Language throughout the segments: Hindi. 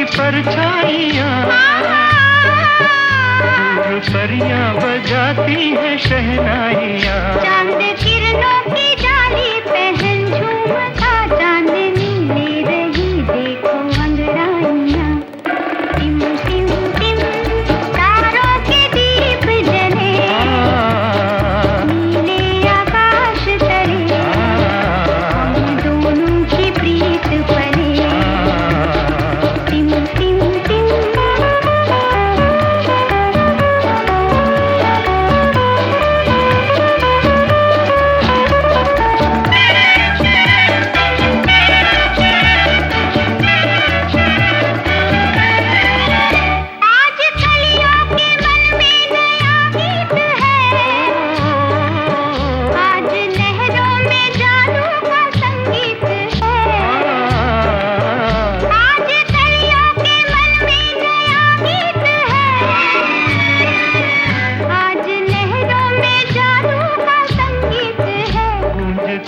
परछाइयाँ। दूर परियाँ बजाती हैं शहनाइयाँ।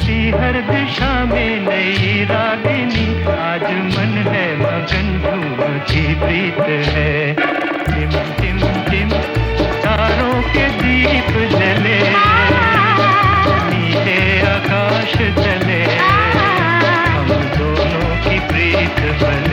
बरसती हर दिशा में नई रागिनी। आज मन है मगन झूमती प्रीत है। टिम टिम टिम, तारों के दीप जले। नीले आकाश जले। हम दोनों की प्रीत बने